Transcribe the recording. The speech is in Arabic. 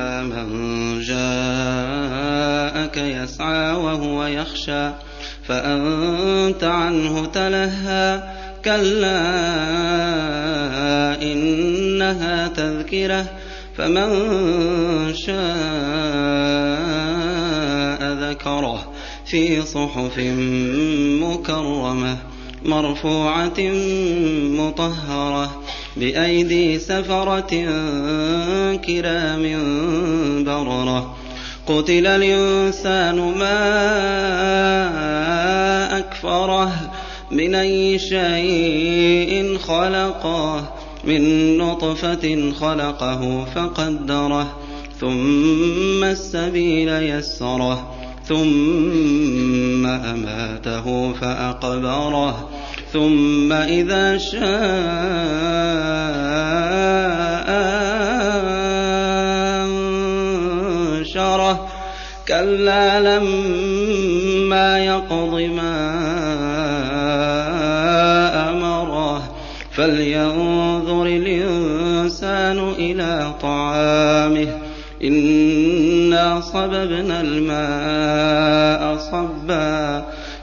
من جاءك يسعى وهو يخشى فأنت عنه تلهى. كلا إنها تذكرة فمن شاء ذكره. في صحف مكرمة. مرفوعة مطهرة بأيدي سفرة كرام بررة. قتل الإنسان ما أكفره من أي شيء خلقه من نطفة خلقه فقدره. ثم السبيل يسره ثم أماته فأقبره. ثم إذا شاء أنشره. كلا لما يقض ما أمره. فلينظر الإنسان إلى طعامه. إنا صببنا الماء صبا.